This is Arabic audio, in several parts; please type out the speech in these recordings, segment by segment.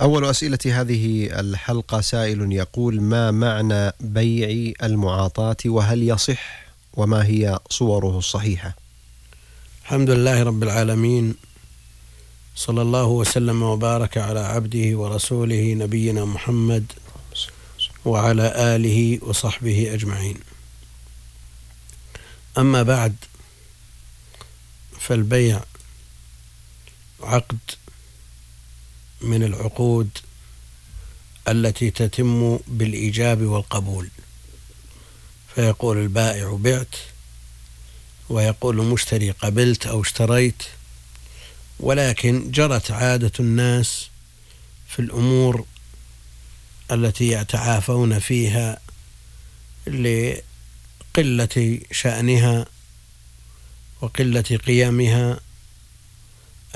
أول أسئلة هذه الحلقة سائل يقول ما معنى بيع المعاطاة وهل يصح وما هي صوره الصحيحة؟ الحمد لله رب العالمين صلى الله وسلم وبارك على عبده ورسوله نبينا محمد وعلى آله وصحبه أجمعين. أما بعد فالبيع عقد من العقود التي تتم بالإيجاب والقبول. فيقول البائع بعت ويقول المشتري قبلت أو اشتريت ولكن جرت عادة الناس في الأمور التي يتعافون فيها لقلة شأنها وقلة قيمها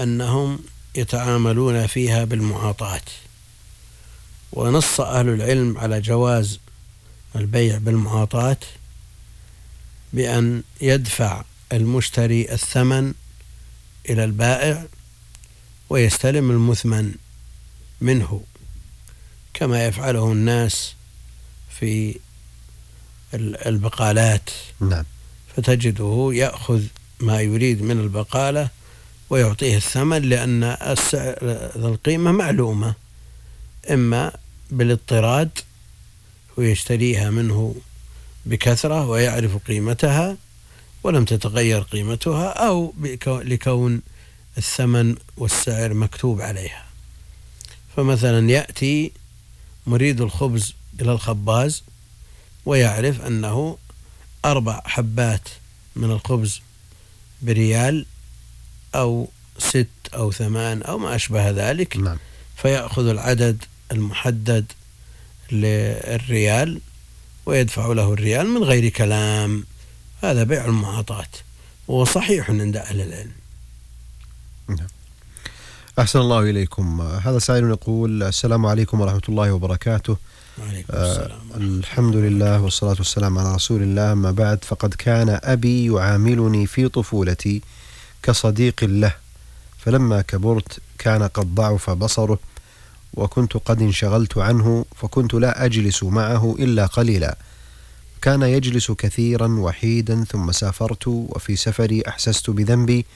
أنهم يتعاملون فيها بالمعاطاة. ونص أهل العلم على جواز البيع بالمعاطاة بأن يدفع المشتري الثمن إلى البائع ويستلم المثمن منه كما يفعله الناس في البقالات. نعم. فتجده يأخذ ما يريد من البقالة ويعطيه الثمن لأن السعر القيمة معلومة. إما بالاضطراد ويشتريها منه بكثرة ويعرف قيمتها ولم تتغير قيمتها أو لكون الثمن والسعر مكتوب عليها. فمثلا يأتي مريد الخبز إلى الخباز ويعرف أنه أربع حبات من الخبز بريال أو ست أو ثمان أو ما أشبه ذلك نعم. فيأخذ العدد المحدد للريال ويدفع له الريال من غير كلام. هذا بيع المعاطاة وهو صحيح عند أهل العلم. نعم. أحسن الله إليكم. هذا سائل يقول السلام عليكم ورحمة الله وبركاته. وعليكم السلام آه الحمد لله والصلاة والسلام على رسول الله. أما بعد فقد كان أبي يعاملني في طفولتي. كصديق له فلما كبرت كان قد ضعف بصره وكنت قد انشغلت عنه فكنت لا أجلس معه إلا قليلا. كان يجلس كثيرا وحيدا ثم سافرت وفي سفري أحسست بذنبي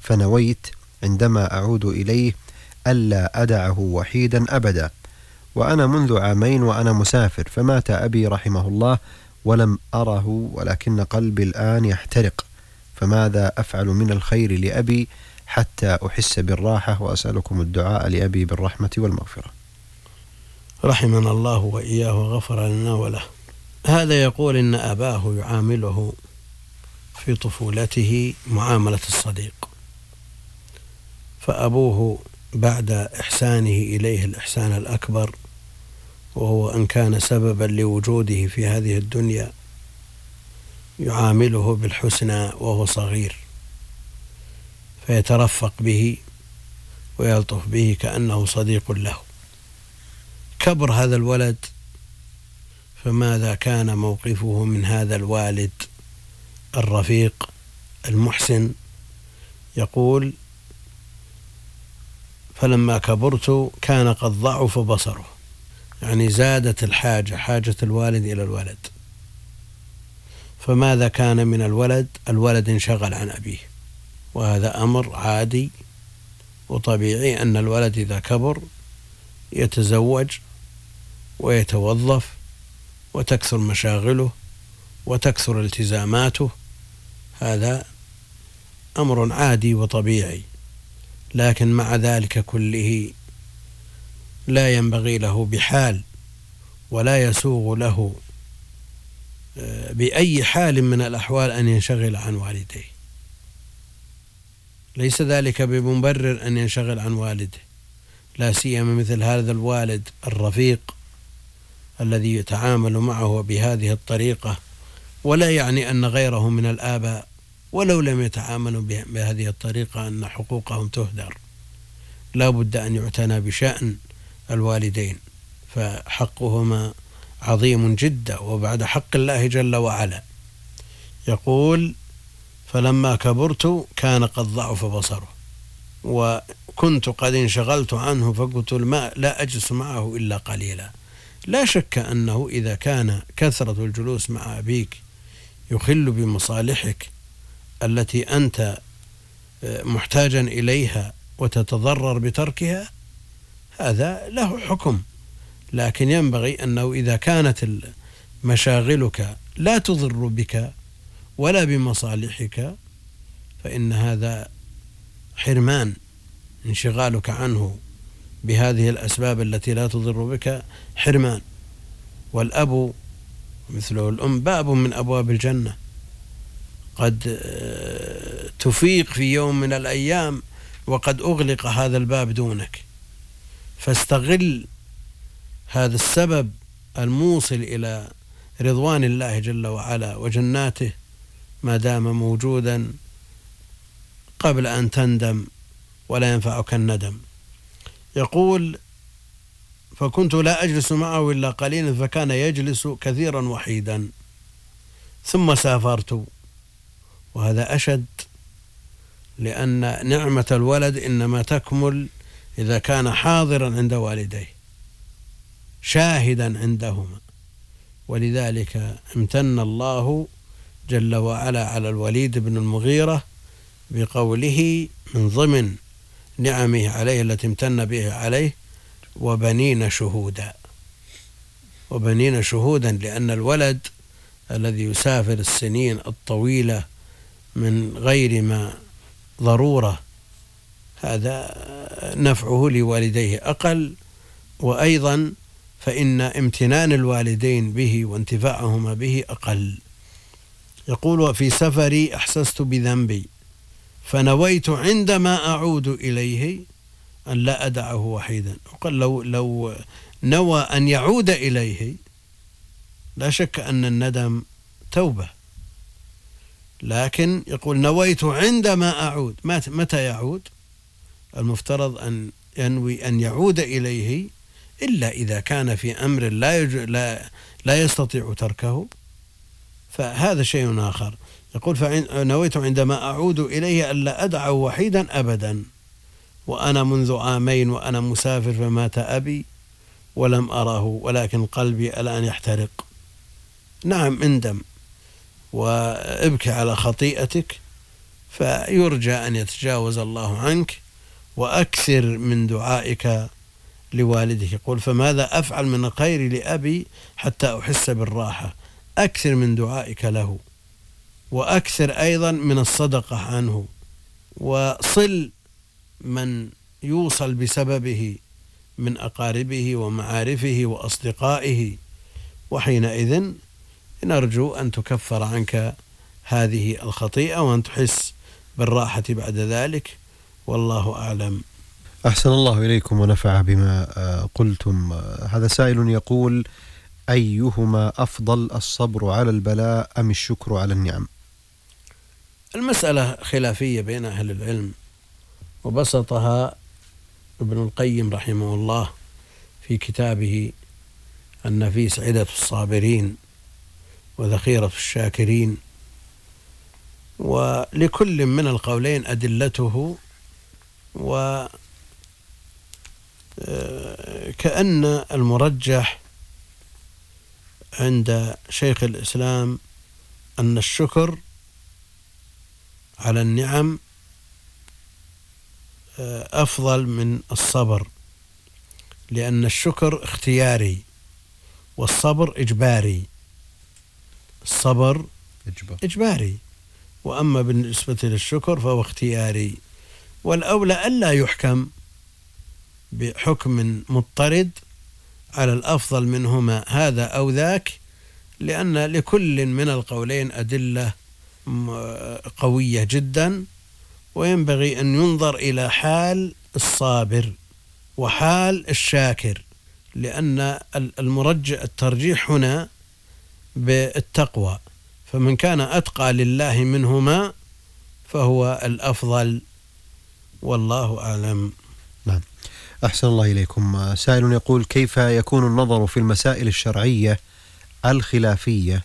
فنويت عندما أعود إليه ألا أدعه وحيدا أبدا. وأنا منذ عامين وأنا مسافر فمات أبي رحمه الله ولم أره ولكن قلبي الآن يحترق. فماذا أفعل من الخير لأبي حتى أحس بالراحة وأسألكم الدعاء لأبي بالرحمة والمغفرة؟ رحمنا الله وإياه وغفر لنا وله. هذا يقول إن أباه يعامله في طفولته معاملة الصديق. فأبوه بعد إحسانه إليه الإحسان الأكبر وهو أن كان سببا لوجوده في هذه الدنيا يعامله بالحسنى وهو صغير فيترفق به ويلطف به كأنه صديق له. كبر هذا الولد فماذا كان موقفه من هذا الوالد الرفيق المحسن؟ يقول فلما كبرت كان قد ضعف بصره يعني زادت الحاجة حاجة الوالد إلى الولد. فماذا كان من الولد؟ الولد انشغل عن أبيه وهذا أمر عادي وطبيعي أن الولد إذا كبر يتزوج ويتوظف وتكثر مشاغله وتكثر التزاماته هذا أمر عادي وطبيعي لكن مع ذلك كله لا ينبغي له بحال ولا يسوغ له بأي حال من الأحوال أن ينشغل عن والديه. ليس ذلك بمبرر أن ينشغل عن والده. لا سيما مثل هذا الوالد الرفيق الذي يتعامل معه بهذه الطريقة ولا يعني أن غيره من الآباء ولو لم يتعاملوا بهذه الطريقة أن حقوقهم تهدر. لا بد أن يعتنى بشأن الوالدين فحقهما عظيم جدا وبعد حق الله جل وعلا. يقول فلما كبرت كان قد ضعف بصره كنت قد انشغلت عنه فقلت الماء لا أجلس معه إلا قليلا. لا شك أنه إذا كان كثرة الجلوس مع أبيك يخل بمصالحك التي أنت آه، محتاجا إليها وتتضرر بتركها هذا له حكم. لكن ينبغي أنه إذا كانت مشاغلك لا تضر بك ولا بمصالحك فإن هذا حرمان انشغالك عنه بهذه الأسباب التي لا تضر بك حرمان. والأب مثله الأم باب من أبواب الجنة. قد آه، تفيق في يوم من الأيام وقد أغلق هذا الباب دونك. فاستغل هذا السبب الموصل إلى رضوان الله جل وعلا وجناته ما دام موجودا قبل أن تندم ولا ينفعك الندم. يقول فكنت لا أجلس معه إلا قليلا فكان يجلس كثيرا وحيدا. ثم سافرت. وهذا أشد لأن نعمة الولد إنما تكمل إذا كان حاضرا عند والديه. شاهدا عندهما ولذلك امتن الله جل وعلا على الوليد بن المغيرة بقوله من ضمن نعمه عليه التي امتن بها عليه وبنين شهودا. وبنين شهودا لأن الولد الذي يسافر السنين الطويلة من غير ما ضرورة هذا نفعه لوالديه أقل وأيضا فإن امتنان الوالدين به وانتفاعهما به أقل. يقول وفي سفري أحسست بذنبي فنويت عندما أعود إليه أن لا أدعه وحيدا. وقال لو لو نوى أن يعود إليه لا شك أن الندم توبة. لكن يقول نويت عندما أعود. متى يعود؟ المفترض أن ينوي أن يعود إليه إلا إذا كان في أمر لا, يج... لا, لا يستطيع تركه. فهذا شيء آخر. يقول فنويت عندما أعود إليه ألا أدعه وحيدا أبدا. وأنا منذ عامين وأنا مسافر فمات أبي ولم أره ولكن قلبي الآن يحترق. نعم اندم وابكي على خطيئتك فيرجى أن يتجاوز الله عنك. وأكثر من دعائك لوالده يقول فماذا أفعل من الخير لأبي حتى أحس بالراحة؟ أكثر من دعائك له وأكثر أيضا من الصدقة عنه. وصل من يوصل بسببه من أقاربه ومعارفه وأصدقائه. وحينئذ نرجو أن تكفر عنك هذه الخطيئة وأن تحس بالراحة بعد ذلك. والله أعلم. أحسن الله إليكم ونفع بما آه، قلتم. هذا سائل يقول أيهما أفضل الصبر على البلاء أم الشكر على النعم؟ المسألة خلافية بين أهل العلم وبسطها ابن القيم رحمه الله في كتابه النفيس عدة الصابرين وذخيرة الشاكرين. ولكل من القولين أدلته و كأن المرجح عند شيخ الإسلام أن الشكر على النعم آه، أفضل من الصبر لأن الشكر اختياري والصبر إجباري. الصبر إجباري. وأما بالنسبة للشكر فهو اختياري. والأولى ألا يحكم. بحكم مضطرد على الأفضل منهما هذا أو ذاك لأن لكل من القولين أدلة قوية جدا وينبغي أن ينظر إلى حال الصابر وحال الشاكر لأن المرجع الترجيح هنا بالتقوى. فمن كان أتقى لله منهما فهو الأفضل والله أعلم. نعم. أحسن الله إليكم. سائل يقول كيف يكون النظر في المسائل الشرعية الخلافية؟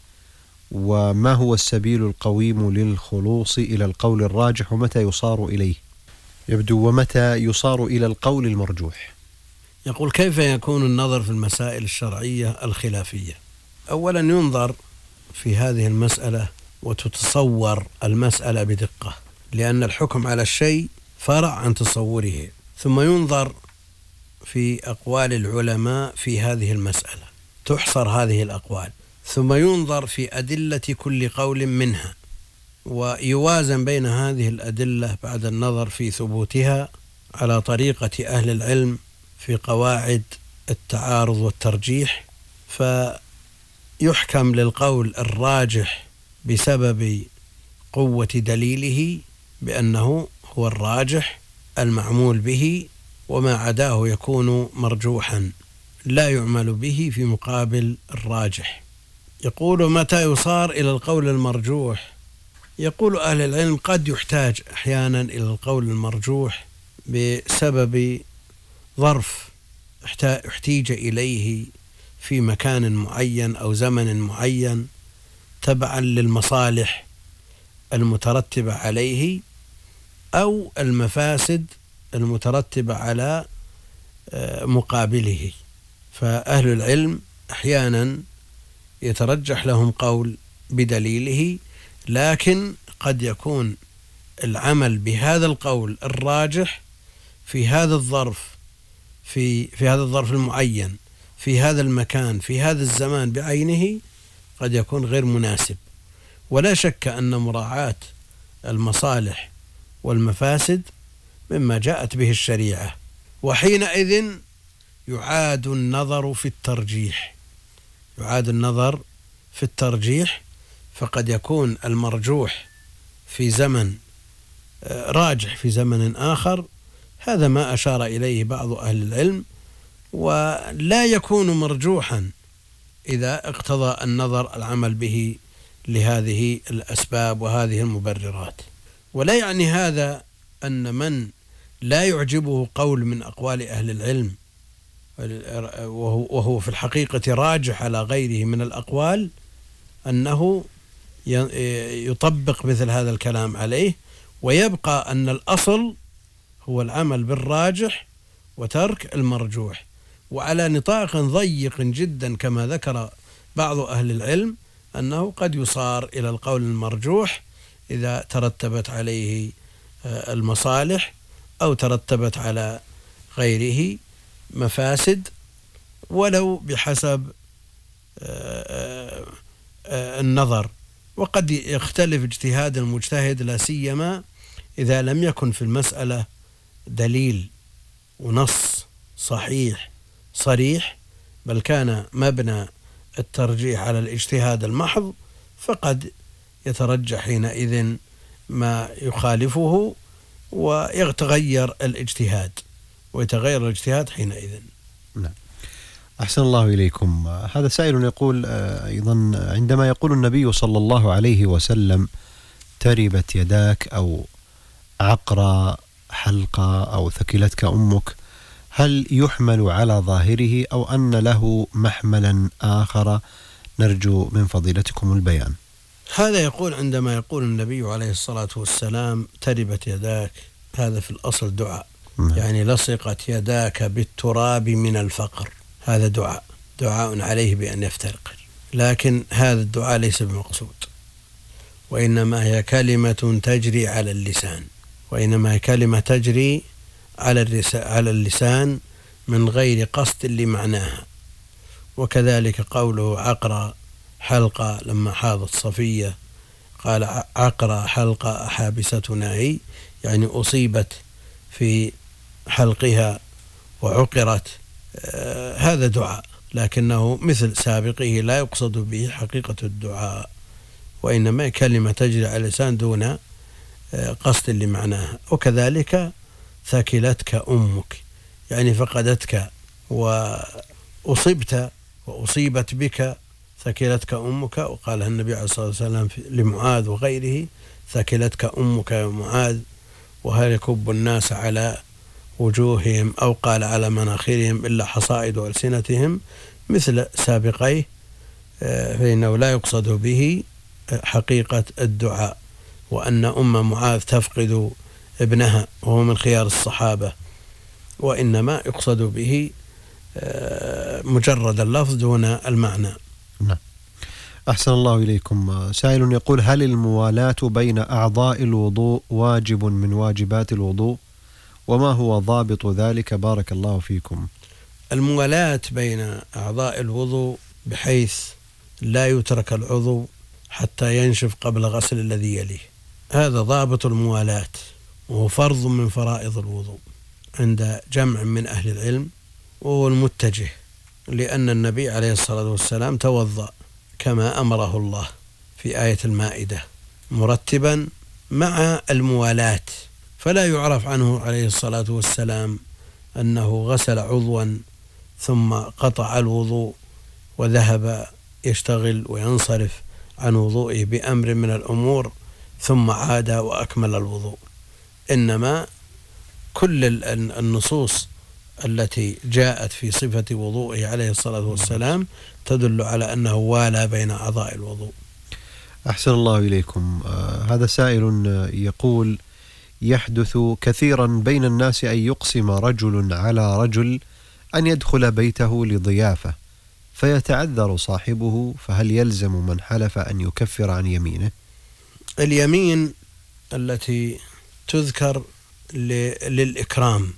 وما هو السبيل القويم للخلوص إلى القول الراجح ومتى يصار إليه؟ يبدو ومتى يصار إلى القول المرجوح. يقول كيف يكون النظر في المسائل الشرعية الخلافية؟ أولا ينظر في هذه المسألة وتتصور المسألة بدقة لأن الحكم على الشيء فرع عن تصوره. ثم ينظر في أقوال العلماء في هذه المسألة تحصر هذه الأقوال. ثم ينظر في أدلة كل قول منها ويوازن بين هذه الأدلة بعد النظر في ثبوتها على طريقة أهل العلم في قواعد التعارض والترجيح فيحكم للقول الراجح بسبب قوة دليله بأنه هو الراجح المعمول به وما عداه يكون مرجوحا لا يعمل به في مقابل الراجح. يقول متى يصار إلى القول المرجوح؟ يقول أهل العلم قد يحتاج أحيانا إلى القول المرجوح بسبب ظرف احتيج إليه في مكان معين أو زمن معين تبعا للمصالح المترتبة عليه أو المفاسد المترتبة على آه، مقابله. فأهل العلم أحيانا يترجح لهم قول بدليله لكن قد يكون العمل بهذا القول الراجح في هذا الظرف في في هذا الظرف المعين في هذا المكان في هذا الزمان بعينه قد يكون غير مناسب. ولا شك أن مراعاة المصالح والمفاسد مما جاءت به الشريعة. وحينئذ يعاد النظر في الترجيح. يعاد النظر في الترجيح فقد يكون المرجوح في زمن آه، راجح في زمن آخر. هذا ما أشار إليه بعض أهل العلم. ولا يكون مرجوحا إذا اقتضى النظر العمل به لهذه الأسباب وهذه المبررات. ولا يعني هذا أن من لا يعجبه قول من أقوال أهل العلم وهو في الحقيقة راجح على غيره من الأقوال أنه يطبق مثل هذا الكلام عليه ويبقى أن الأصل هو العمل بالراجح وترك المرجوح. وعلى نطاق ضيق جدا كما ذكر بعض أهل العلم أنه قد يصار إلى القول المرجوح إذا ترتبت عليه آه، المصالح أو ترتبت على غيره مفاسد ولو بحسب آه، آه، النظر. وقد يختلف اجتهاد المجتهد لا سيما إذا لم يكن في المسألة دليل ونص صحيح صريح بل كان مبنى الترجيح على الاجتهاد المحض فقد يترجح حينئذ ما يخالفه ويتغير الاجتهاد ويتغير الاجتهاد حينئذ. نعم. أحسن الله إليكم. هذا سائل يقول آه، أيضا عندما يقول النبي صلى الله عليه وسلم تربت يداك أو عقرى حلقة أو ثكلتك أمك هل يحمل على ظاهره أو أن له محملا آخر؟ نرجو من فضيلتكم البيان. هذا يقول عندما يقول النبي عليه الصلاة والسلام تربت يداك هذا في الأصل دعاء. نعم. يعني لصقت يداك بالتراب من الفقر. هذا دعاء. دعاء عليه بأن يفترق. لكن هذا الدعاء ليس بمقصود. وإنما هي كلمة تجري على اللسان. وإنما هي كلمة تجري على على اللسان من غير قصد لمعناها. وكذلك قوله عقرى حلقة لما حاضت صفية قال عقرى حلقة حابستنا هي يعني أصيبت في حلقها وعقرت آه هذا دعاء لكنه مثل سابقه لا يقصد به حقيقة الدعاء وإنما كلمة تجري على اللسان دون آه قصد لمعناها. وكذلك ثكلتك أمك يعني فقدتك وأصبت وأصيبت بك ثكلتك أمك وقالها النبي عليه الصلاة والسلام لمعاذ وغيره ثكلتك أمك يا معاذ وهل يكب الناس على وجوههم أو قال على مناخرهم إلا حصائد ألسنتهم مثل سابقيه؟ آه، فإنه لا يقصد به حقيقة الدعاء وأن أم معاذ تفقد ابنها وهو من خيار الصحابة وإنما يقصد به آه، مجرد اللفظ دون المعنى. نعم. أحسن الله إليكم. سائل يقول هل الموالاة بين أعضاء الوضوء واجب من واجبات الوضوء؟ وما هو ضابط ذلك؟ بارك الله فيكم. الموالاة بين أعضاء الوضوء بحيث لا يترك العضو حتى ينشف قبل غسل الذي يليه. هذا ضابط الموالاة وهو فرض من فرائض الوضوء عند جمع من أهل العلم وهو المتجه لأن النبي عليه الصلاة والسلام توضأ كما أمره الله في آية المائدة مرتبا مع الموالاة. فلا يعرف عنه عليه الصلاة والسلام أنه غسل عضوا ثم قطع الوضوء وذهب يشتغل وينصرف عن وضوئه بأمر من الأمور ثم عاد وأكمل الوضوء. إنما كل النصوص التي جاءت في صفة وضوئه عليه الصلاة والسلام تدل على أنه والى بين أعضاء الوضوء. أحسن الله إليكم. آه هذا سائل يقول يحدث كثيرا بين الناس أن يقسم رجل على رجل أن يدخل بيته لضيافة فيتعذر صاحبه فهل يلزم من حلف أن يكفر عن يمينه؟ اليمين التي تذكر للإكرام.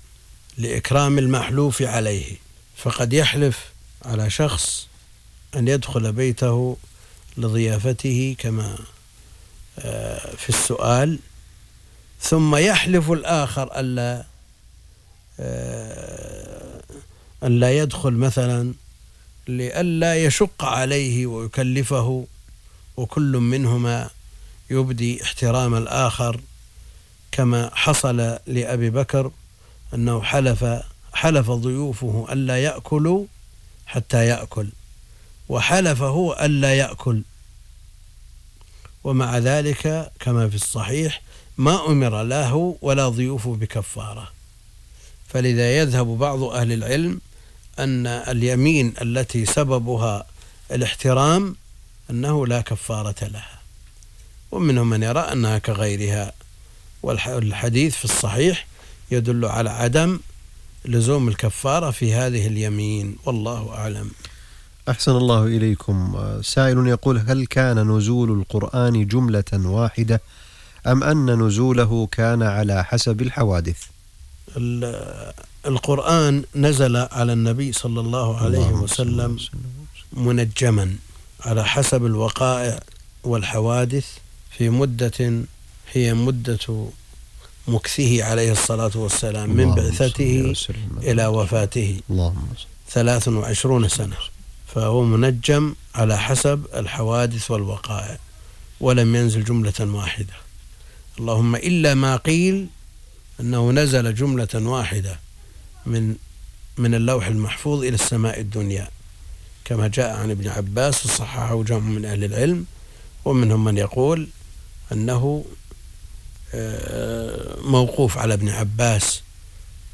لإكرام المحلوف عليه. فقد يحلف على شخص أن يدخل بيته لضيافته كما آه، في السؤال. ثم يحلف الآخر ألا آه، أن لا يدخل مثلا لئلا يشق عليه ويكلفه وكل منهما يبدي احترام الآخر كما حصل لأبي بكر أنه حلف حلف ضيوفه ألا يأكلوا حتى يأكل وحلف هو ألا يأكل. ومع ذلك كما في الصحيح ما أمر له ولا ضيوفه بكفارة. فلذا يذهب بعض أهل العلم أن اليمين التي سببها الاحترام أنه لا كفارة لها. ومنهم من يرى أنها كغيرها. والحديث في الصحيح يدل على عدم لزوم الكفارة في هذه اليمين. والله أعلم. أحسن الله إليكم. سائل يقول هل كان نزول القرآن جملة واحدة أم أن نزوله كان على حسب الحوادث؟ القرآن نزل على النبي صلى الله عليه وسلم. منجما على حسب الوقائع والحوادث في مدة هي مدة مكثه عليه الصلاة والسلام من بعثته إلى وفاته. ثلاث وعشرون سنة. فهو منجم على حسب الحوادث والوقائع ولم ينزل جملة واحدة. اللهم إلا ما قيل أنه نزل جملة واحدة من من اللوح المحفوظ إلى السماء الدنيا كما جاء عن ابن عباس وصححه جمع من أهل العلم ومنهم من يقول أنه موقوف على ابن عباس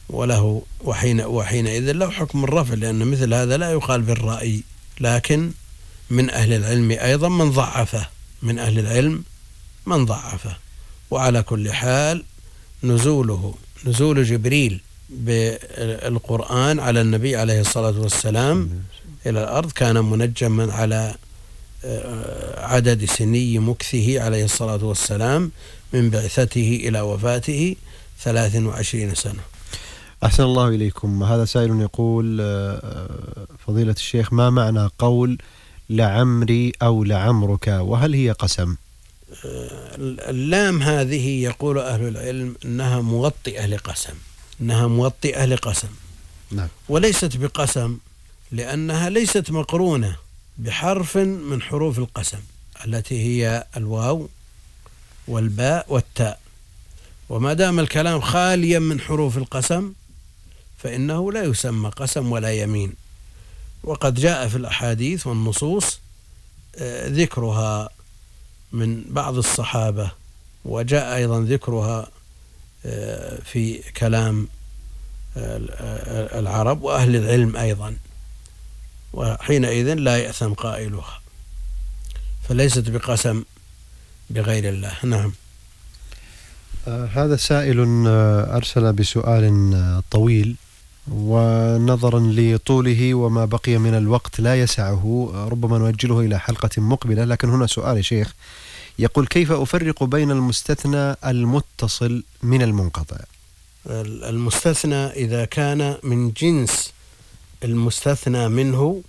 وله وحين وحينئذ له حكم الرفع لأن مثل هذا لا يقال بالرأي لكن من أهل العلم أيضا من ضعفه من أهل العلم من ضعفه. وعلى كل حال نزوله نزول جبريل بالقرآن على النبي عليه الصلاة والسلام إلى الأرض كان منجما على آه، عدد سني مكثه عليه الصلاة والسلام من بعثته إلى وفاته ثلاث وعشرين سنة. أحسن الله إليكم. هذا سائل يقول آه، فضيلة الشيخ ما معنى قول لعمري أو لعمرك؟ وهل هي قسم؟ آه، اللام هذه يقول أهل العلم أنها موطئة لقسم. أنها موطئة لقسم. نعم. وليست بقسم لأنها ليست مقرونة بحرف من حروف القسم التي هي الواو والباء والتاء. وما دام الكلام خاليا من حروف القسم فإنه لا يسمى قسم ولا يمين. وقد جاء في الأحاديث والنصوص آه، ذكرها من بعض الصحابة وجاء أيضا ذكرها آه، في كلام آه، العرب وأهل العلم أيضا. وحينئذ لا يأثم قائلها. فليست بقسم بغير الله. نعم. آه هذا سائل آه، أرسل بسؤال آه، طويل ونظرا لطوله وما بقي من الوقت لا يسعه ربما نؤجله إلى حلقة مقبلة. لكن هنا سؤال يا شيخ. يقول كيف أفرق بين المستثنى المتصل من المنقطع؟ المستثنى إذا كان من جنس المستثنى منه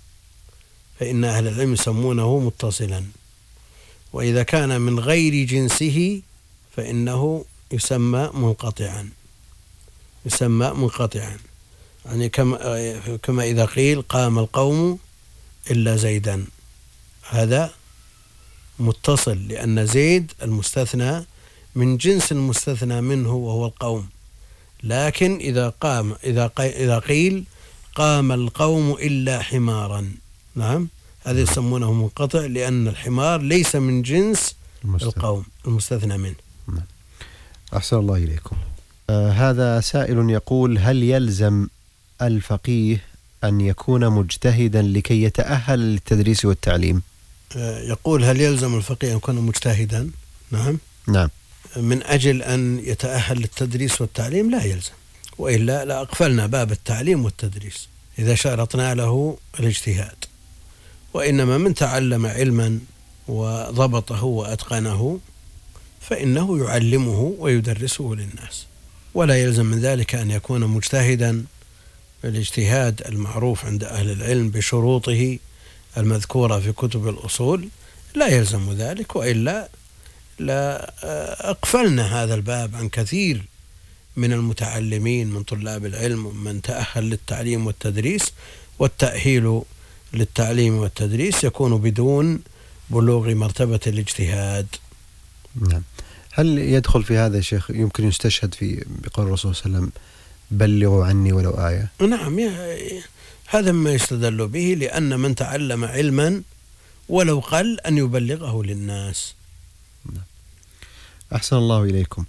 فإن أهل العلم يسمونه متصلا. وإذا كان من غير جنسه فإنه يسمى منقطعا. يسمى منقطعا. يعني كما كما إذا قيل قام القوم إلا زيدا. هذا متصل لأن زيد المستثنى من جنس المستثنى منه وهو القوم. لكن إذا قام إذا إذا قيل قام القوم إلا حمارا. نعم؟ هذا يسمونه منقطع لأن الحمار ليس من جنس المستثنى. القوم المستثنى منه. نعم. أحسن الله إليكم. آه هذا سائل يقول هل يلزم الفقيه أن يكون مجتهدا لكي يتأهل للتدريس والتعليم؟ آه يقول هل يلزم الفقيه أن يكون مجتهدا؟ نعم. نعم. من أجل أن يتأهل للتدريس والتعليم لا يلزم وإلا لأقفلنا باب التعليم والتدريس إذا شرطنا له الاجتهاد. وإنما من تعلم علما وضبطه وأتقنه فإنه يعلمه ويدرسه للناس. ولا يلزم من ذلك أن يكون مجتهدا الاجتهاد المعروف عند أهل العلم بشروطه المذكورة في كتب الأصول. لا يلزم ذلك وإلا لا أقفلنا هذا الباب عن كثير من المتعلمين من طلاب العلم ومن تأهل للتعليم والتدريس والتأهيل للتعليم والتدريس يكون بدون بلوغ مرتبة الاجتهاد. نعم. هل يدخل في هذا يا شيخ يمكن يستشهد في بقول الرسول صلى الله عليه وسلم بلغوا عني ولو آية نعم هذا ما يستدل به لأن من تعلم علما ولو قل أن يبلغه للناس. أحسن الله إليكم.